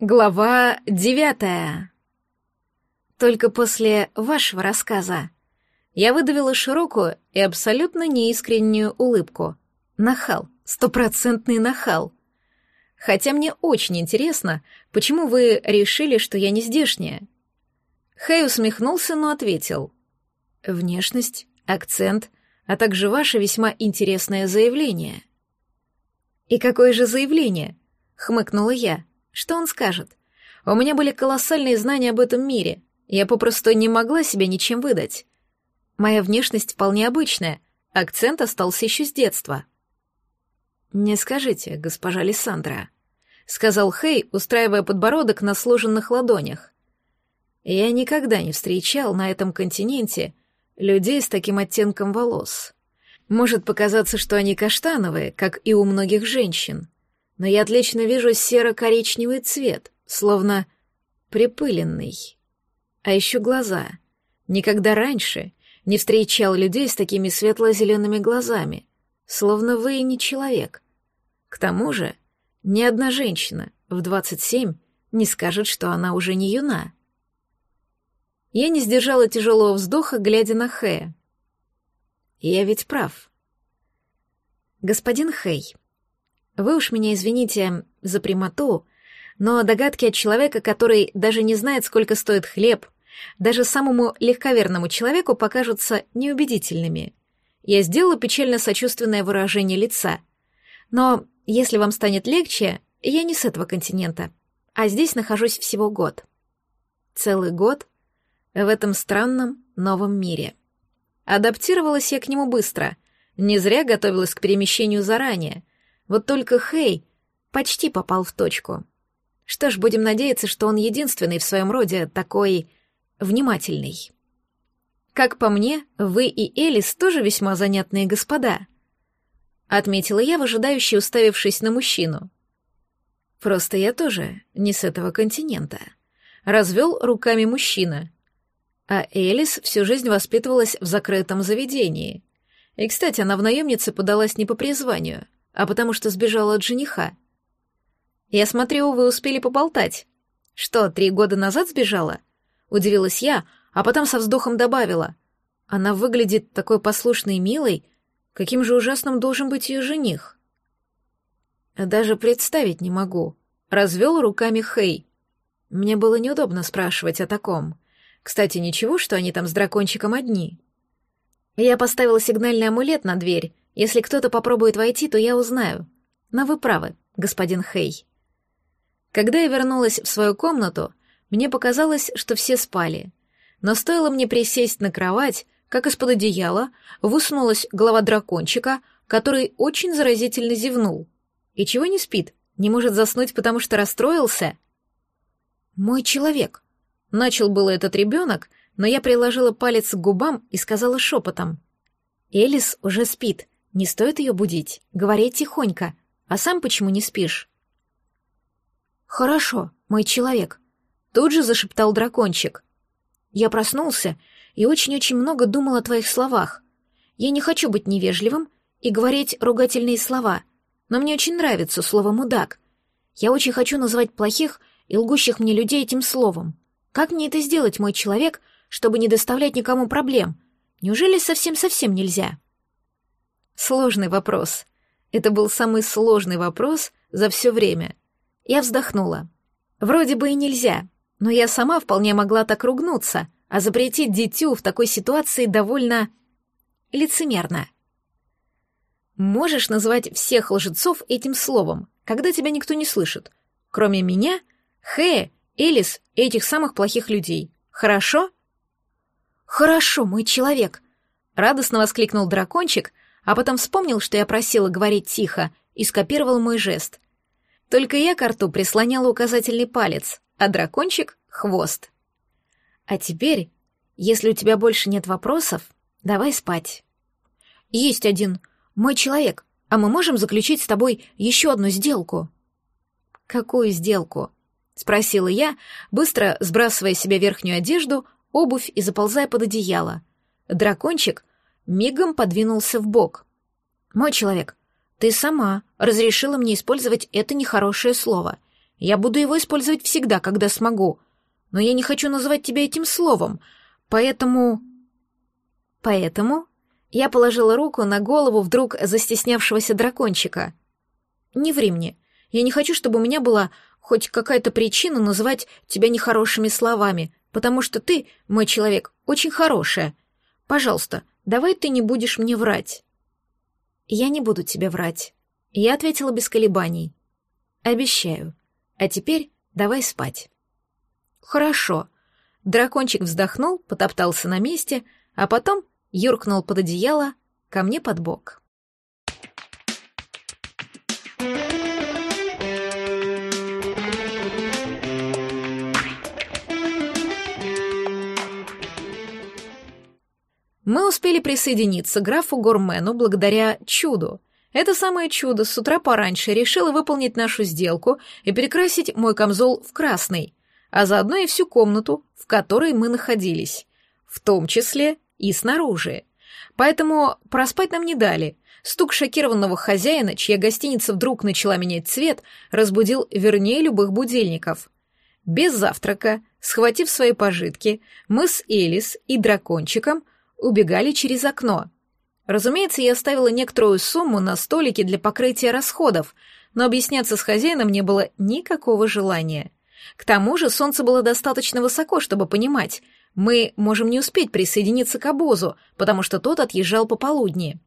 Глава девятая. Только после вашего рассказа я выдавила широкую и абсолютно неискреннюю улыбку. Нахал, стопроцентный нахал. Хотя мне очень интересно, почему вы решили, что я не здешняя. Хэй усмехнулся, но ответил. Внешность, акцент, а также ваше весьма интересное заявление. «И какое же заявление?» — хмыкнула я. — что он скажет? У меня были колоссальные знания об этом мире. Я попросту не могла себя ничем выдать. Моя внешность вполне обычная, акцент остался еще с детства. «Не скажите, госпожа Лиссандра», — сказал Хей, устраивая подбородок на сложенных ладонях. «Я никогда не встречал на этом континенте людей с таким оттенком волос. Может показаться, что они каштановые, как и у многих женщин, но я отлично вижу серо-коричневый цвет, словно припыленный. А еще глаза. Никогда раньше не встречал людей с такими светло-зелеными глазами, словно вы и не человек. К тому же ни одна женщина в 27 не скажет, что она уже не юна. Я не сдержала тяжелого вздоха, глядя на Хэя. Я ведь прав. Господин Хэй, вы уж меня извините за прямоту, но догадки от человека, который даже не знает, сколько стоит хлеб, даже самому легковерному человеку покажутся неубедительными. Я сделала печально-сочувственное выражение лица. Но если вам станет легче, я не с этого континента, а здесь нахожусь всего год. Целый год в этом странном новом мире. Адаптировалась я к нему быстро, не зря готовилась к перемещению заранее — вот только Хей почти попал в точку. Что ж, будем надеяться, что он единственный в своем роде такой внимательный. Как по мне, вы и Элис тоже весьма занятные господа, отметила я, выжидающе уставившись на мужчину. Просто я тоже не с этого континента, развел руками мужчина. А Элис всю жизнь воспитывалась в закрытом заведении. И, кстати, она в наемнице подалась не по призванию а потому что сбежала от жениха. Я смотрю, вы успели поболтать. Что, три года назад сбежала? Удивилась я, а потом со вздохом добавила. Она выглядит такой послушной и милой, каким же ужасным должен быть ее жених. Даже представить не могу. Развел руками Хей. Мне было неудобно спрашивать о таком. Кстати, ничего, что они там с дракончиком одни. Я поставила сигнальный амулет на дверь, если кто-то попробует войти, то я узнаю. Но вы правы, господин Хей. Когда я вернулась в свою комнату, мне показалось, что все спали. Но стоило мне присесть на кровать, как из-под одеяла высунулась голова дракончика, который очень заразительно зевнул. И чего не спит? Не может заснуть, потому что расстроился? «Мой человек!» Начал было этот ребенок, но я приложила палец к губам и сказала шепотом. «Элис уже спит. Не стоит ее будить. Говори тихонько. А сам почему не спишь?» «Хорошо, мой человек», — тут же зашептал дракончик. «Я проснулся и очень-очень много думал о твоих словах. Я не хочу быть невежливым и говорить ругательные слова, но мне очень нравится слово «мудак». Я очень хочу назвать плохих и лгущих мне людей этим словом. Как мне это сделать, мой человек, чтобы не доставлять никому проблем? Неужели совсем-совсем нельзя?» Сложный вопрос. Это был самый сложный вопрос за все время. Я вздохнула. Вроде бы и нельзя, но я сама вполне могла так ругнуться, а запретить дитю в такой ситуации довольно лицемерно. Можешь назвать всех лжецов этим словом, когда тебя никто не слышит. Кроме меня, Хэ, Элис и этих самых плохих людей. Хорошо? Хорошо, мой человек, радостно воскликнул дракончик, а потом вспомнил, что я просила говорить тихо, и скопировал мой жест. Только я к рту прислоняла указательный палец, а дракончик — хвост. А теперь, если у тебя больше нет вопросов, давай спать. Есть один. Мой человек, а мы можем заключить с тобой еще одну сделку? Какую сделку? Спросила я, быстро сбрасывая себе верхнюю одежду, обувь и заползая под одеяло. Дракончик — мигом подвинулся в бок. «Мой человек, ты сама разрешила мне использовать это нехорошее слово. Я буду его использовать всегда, когда смогу. Но я не хочу называть тебя этим словом, поэтому...» «Поэтому?» Я положила руку на голову вдруг застеснявшегося дракончика. «Не ври мне. Я не хочу, чтобы у меня была хоть какая-то причина называть тебя нехорошими словами, потому что ты, мой человек, очень хорошая. Пожалуйста, давай ты не будешь мне врать». «Я не буду тебе врать». Я ответила без колебаний. «Обещаю. А теперь давай спать». «Хорошо». Дракончик вздохнул, потоптался на месте, а потом юркнул под одеяло ко мне под бок. Мы успели присоединиться к графу Гормену благодаря чуду. Это самое чудо с утра пораньше решило выполнить нашу сделку и перекрасить мой камзол в красный, а заодно и всю комнату, в которой мы находились, в том числе и снаружи. Поэтому проспать нам не дали. Стук шокированного хозяина, чья гостиница вдруг начала менять цвет, разбудил вернее любых будильников. Без завтрака, схватив свои пожитки, мы с Элис и дракончиком – убегали через окно. Разумеется, я оставила некоторую сумму на столике для покрытия расходов, но объясняться с хозяином не было никакого желания. К тому же солнце было достаточно высоко, чтобы понимать, мы можем не успеть присоединиться к обозу, потому что тот отъезжал пополудни.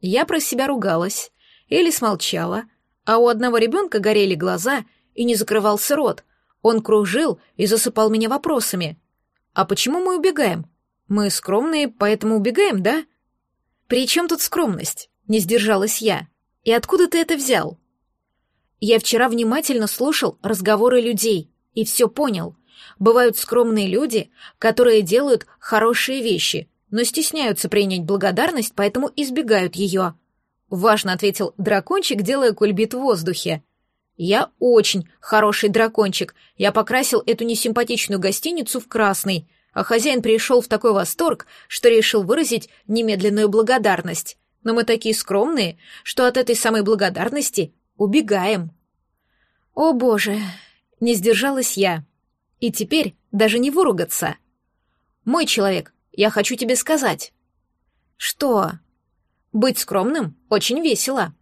Я про себя ругалась, или смолчала, а у одного ребенка горели глаза и не закрывался рот. Он кружил и засыпал меня вопросами. «А почему мы убегаем? Мы скромные, поэтому убегаем, да? При чем тут скромность? Не сдержалась я. И откуда ты это взял? Я вчера внимательно слушал разговоры людей и все понял. Бывают скромные люди, которые делают хорошие вещи, но стесняются принять благодарность, поэтому избегают ее. Важно ответил дракончик, делая кульбит в воздухе. Я очень хороший дракончик. Я покрасил эту несимпатичную гостиницу в красный а хозяин пришел в такой восторг, что решил выразить немедленную благодарность. Но мы такие скромные, что от этой самой благодарности убегаем. О боже, не сдержалась я. И теперь даже не выругаться. Мой человек, я хочу тебе сказать. Что? Быть скромным очень весело.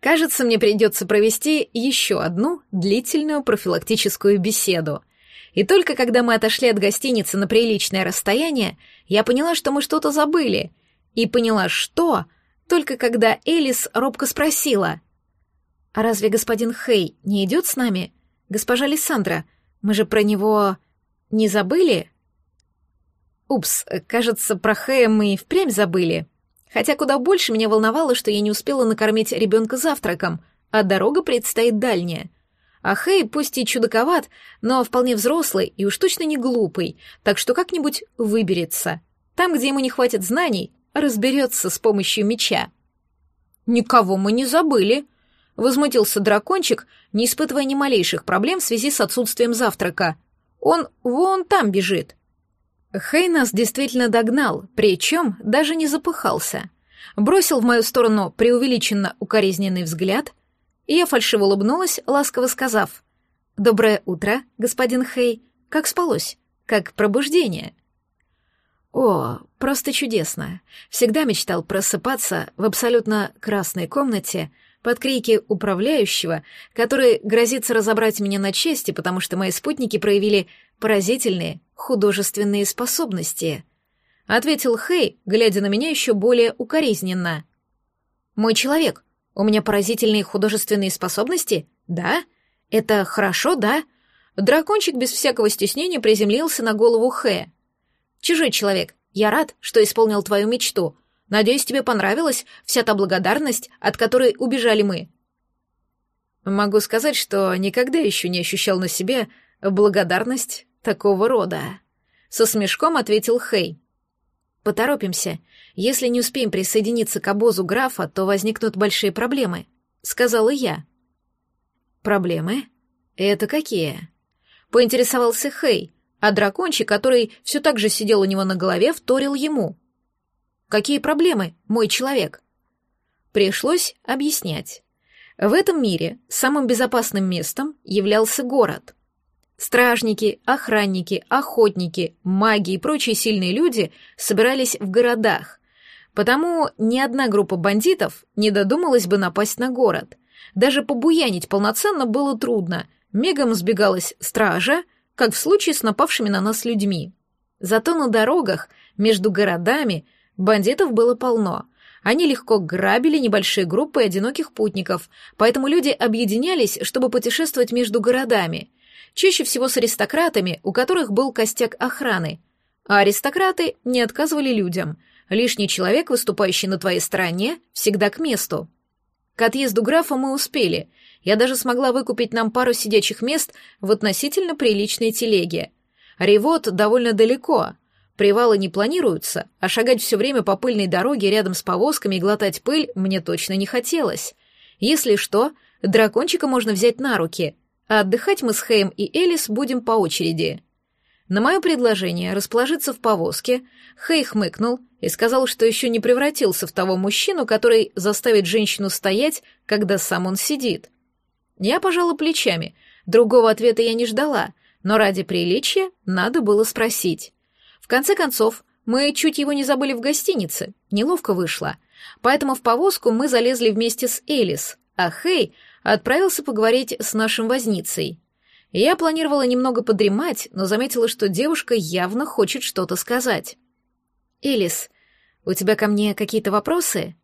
Кажется, мне придется провести еще одну длительную профилактическую беседу — и только когда мы отошли от гостиницы на приличное расстояние, я поняла, что мы что-то забыли. И поняла, что, только когда Элис робко спросила. «А разве господин Хей не идет с нами? Госпожа Лиссандра, мы же про него не забыли?» «Упс, кажется, про Хэя мы и впрямь забыли», хотя куда больше меня волновало, что я не успела накормить ребенка завтраком, а дорога предстоит дальняя. А Хэй пусть и чудаковат, но вполне взрослый и уж точно не глупый, так что как-нибудь выберется. Там, где ему не хватит знаний, разберется с помощью меча. «Никого мы не забыли», — возмутился дракончик, не испытывая ни малейших проблем в связи с отсутствием завтрака. «Он вон там бежит». Хэй нас действительно догнал, причем даже не запыхался. Бросил в мою сторону преувеличенно укоризненный взгляд — я фальшиво улыбнулась, ласково сказав. «Доброе утро, господин Хей. Как спалось? Как пробуждение?» «О, просто чудесно. Всегда мечтал просыпаться в абсолютно красной комнате», под крики управляющего, который грозится разобрать меня на части, потому что мои спутники проявили поразительные художественные способности. Ответил Хей, глядя на меня еще более укоризненно. «Мой человек, у меня поразительные художественные способности? Да? Это хорошо, да? Дракончик без всякого стеснения приземлился на голову Хэ. Чужой человек, я рад, что исполнил твою мечту. Надеюсь, тебе понравилась вся та благодарность, от которой убежали мы. Могу сказать, что никогда еще не ощущал на себе благодарность такого рода. Со смешком ответил Хэй. «Поторопимся. Если не успеем присоединиться к обозу графа, то возникнут большие проблемы», — сказала я. «Проблемы? Это какие?» — поинтересовался Хей, а дракончик, который все так же сидел у него на голове, вторил ему. «Какие проблемы, мой человек?» Пришлось объяснять. В этом мире самым безопасным местом являлся город — Стражники, охранники, охотники, маги и прочие сильные люди собирались в городах, потому ни одна группа бандитов не додумалась бы напасть на город. Даже побуянить полноценно было трудно, мегом сбегалась стража, как в случае с напавшими на нас людьми. Зато на дорогах между городами бандитов было полно. Они легко грабили небольшие группы одиноких путников, поэтому люди объединялись, чтобы путешествовать между городами — Чаще всего с аристократами, у которых был костяк охраны, а аристократы не отказывали людям. Лишний человек, выступающий на твоей стороне, всегда к месту. К отъезду графа мы успели. Я даже смогла выкупить нам пару сидячих мест в относительно приличной телеге. Ревод довольно далеко. Привалы не планируются, а шагать все время по пыльной дороге рядом с повозками и глотать пыль мне точно не хотелось. Если что, дракончика можно взять на руки а отдыхать мы с Хэем и Элис будем по очереди. На мое предложение расположиться в повозке Хэй хмыкнул и сказал, что еще не превратился в того мужчину, который заставит женщину стоять, когда сам он сидит. Я пожала плечами, другого ответа я не ждала, но ради приличия надо было спросить. В конце концов, мы чуть его не забыли в гостинице, неловко вышло. Поэтому в повозку мы залезли вместе с Элис, а Хей отправился поговорить с нашим возницей. Я планировала немного подремать, но заметила, что девушка явно хочет что-то сказать. «Элис, у тебя ко мне какие-то вопросы?»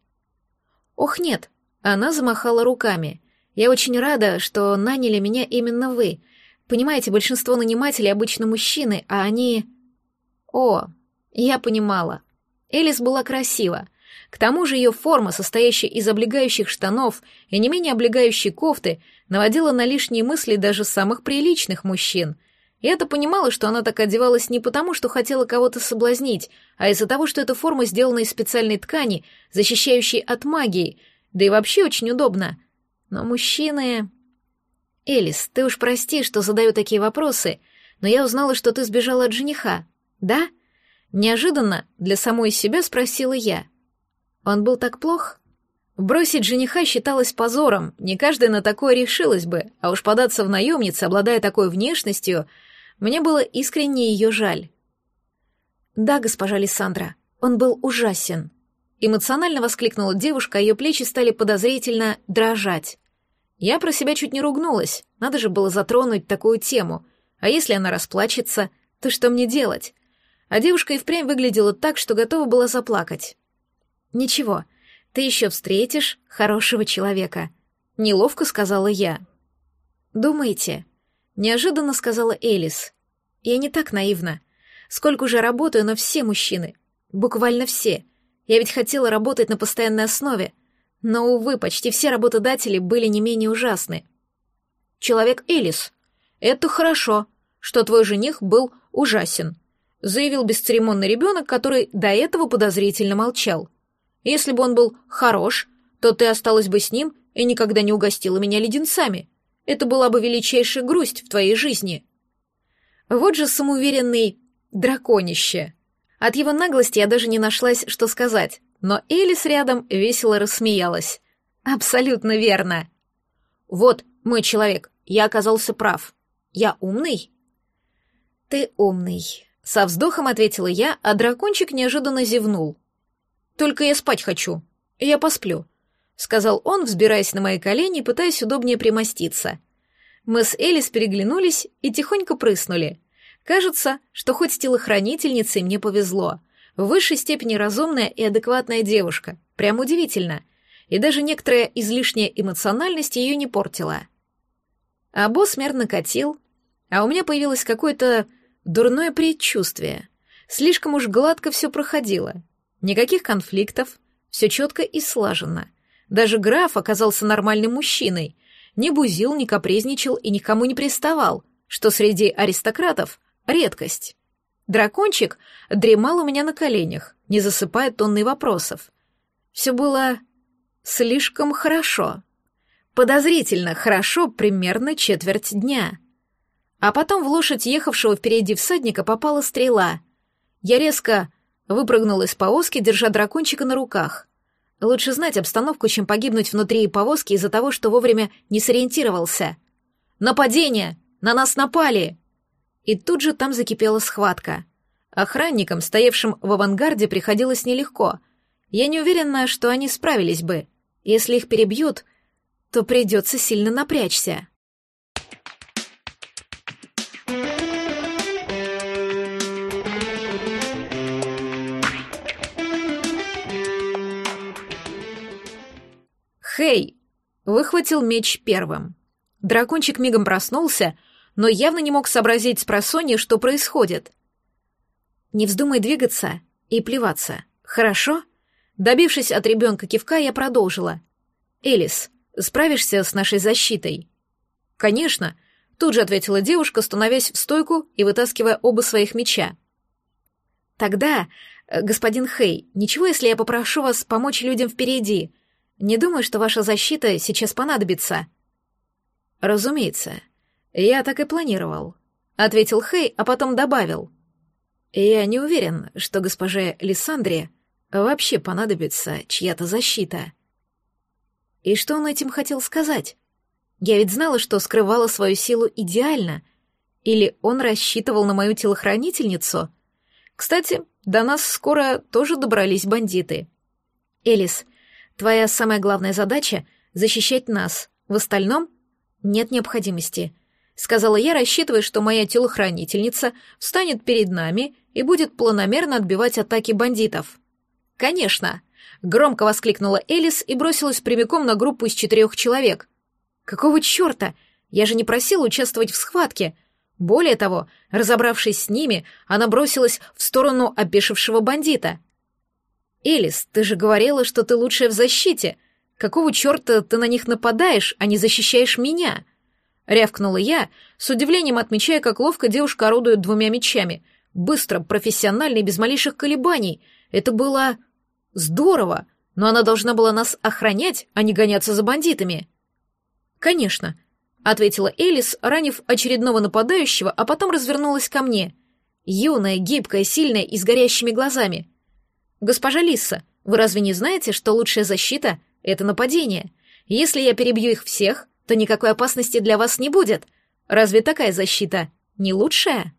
«Ох, нет», — она замахала руками. «Я очень рада, что наняли меня именно вы. Понимаете, большинство нанимателей обычно мужчины, а они...» «О, я понимала. Элис была красива». К тому же ее форма, состоящая из облегающих штанов и не менее облегающей кофты, наводила на лишние мысли даже самых приличных мужчин. Я-то понимала, что она так одевалась не потому, что хотела кого-то соблазнить, а из-за того, что эта форма сделана из специальной ткани, защищающей от магии, да и вообще очень удобно. Но мужчины... «Элис, ты уж прости, что задаю такие вопросы, но я узнала, что ты сбежала от жениха, да?» Неожиданно для самой себя спросила я. Он был так плох? Бросить жениха считалось позором, не каждая на такое решилась бы, а уж податься в наемницу, обладая такой внешностью, мне было искренне ее жаль. «Да, госпожа Лиссандра, он был ужасен», — эмоционально воскликнула девушка, а ее плечи стали подозрительно дрожать. Я про себя чуть не ругнулась, надо же было затронуть такую тему, а если она расплачется, то что мне делать? А девушка и впрямь выглядела так, что готова была заплакать. «Ничего, ты еще встретишь хорошего человека», — неловко сказала я. «Думаете?» — неожиданно сказала Элис. «Я не так наивна. Сколько же работаю на все мужчины. Буквально все. Я ведь хотела работать на постоянной основе. Но, увы, почти все работодатели были не менее ужасны. Человек Элис, это хорошо, что твой жених был ужасен», — заявил бесцеремонный ребенок, который до этого подозрительно молчал. Если бы он был хорош, то ты осталась бы с ним и никогда не угостила меня леденцами. Это была бы величайшая грусть в твоей жизни. Вот же самоуверенный драконище. От его наглости я даже не нашлась, что сказать, но Элис рядом весело рассмеялась. Абсолютно верно. Вот, мой человек, я оказался прав. Я умный? Ты умный. Со вздохом ответила я, а дракончик неожиданно зевнул. Только я спать хочу. Я посплю», — сказал он, взбираясь на мои колени, и пытаясь удобнее примоститься. Мы с Элис переглянулись и тихонько прыснули. Кажется, что хоть с телохранительницей мне повезло. В высшей степени разумная и адекватная девушка. Прям удивительно. И даже некоторая излишняя эмоциональность ее не портила. А босс мерно катил, а у меня появилось какое-то дурное предчувствие. Слишком уж гладко все проходило, Никаких конфликтов, все четко и слаженно. Даже граф оказался нормальным мужчиной, не бузил, не капризничал и никому не приставал, что среди аристократов — редкость. Дракончик дремал у меня на коленях, не засыпая тонны вопросов. Все было слишком хорошо. Подозрительно хорошо примерно четверть дня. А потом в лошадь ехавшего впереди всадника попала стрела. Я резко Выпрыгнул из повозки, держа дракончика на руках. Лучше знать обстановку, чем погибнуть внутри повозки из-за того, что вовремя не сориентировался. «Нападение! На нас напали!» И тут же там закипела схватка. Охранникам, стоявшим в авангарде, приходилось нелегко. Я не уверена, что они справились бы. Если их перебьют, то придется сильно напрячься. «Хей!» — выхватил меч первым. Дракончик мигом проснулся, но явно не мог сообразить с просонья, что происходит. «Не вздумай двигаться и плеваться, хорошо?» Добившись от ребенка кивка, я продолжила. «Элис, справишься с нашей защитой?» «Конечно», — тут же ответила девушка, становясь в стойку и вытаскивая оба своих меча. «Тогда, э, господин Хей, ничего, если я попрошу вас помочь людям впереди. Не думаю, что ваша защита сейчас понадобится». «Разумеется. Я так и планировал», — ответил Хей, а потом добавил. «Я не уверен, что госпоже Лиссандре вообще понадобится чья-то защита». И что он этим хотел сказать? Я ведь знала, что скрывала свою силу идеально. Или он рассчитывал на мою телохранительницу? Кстати, до нас скоро тоже добрались бандиты. Элис, Твоя самая главная задача — защищать нас. В остальном нет необходимости», — сказала я, рассчитывая, что моя телохранительница встанет перед нами и будет планомерно отбивать атаки бандитов. «Конечно!» — громко воскликнула Элис и бросилась прямиком на группу из четырех человек. «Какого черта? Я же не просила участвовать в схватке!» Более того, разобравшись с ними, она бросилась в сторону опешившего бандита — «Элис, ты же говорила, что ты лучшая в защите. Какого черта ты на них нападаешь, а не защищаешь меня?» Рявкнула я, с удивлением отмечая, как ловко девушка орудует двумя мечами. Быстро, профессионально и без малейших колебаний. Это было... здорово, но она должна была нас охранять, а не гоняться за бандитами. «Конечно», — ответила Элис, ранив очередного нападающего, а потом развернулась ко мне. Юная, гибкая, сильная и с горящими глазами. «Госпожа Лисса, вы разве не знаете, что лучшая защита — это нападение? Если я перебью их всех, то никакой опасности для вас не будет. Разве такая защита не лучшая?»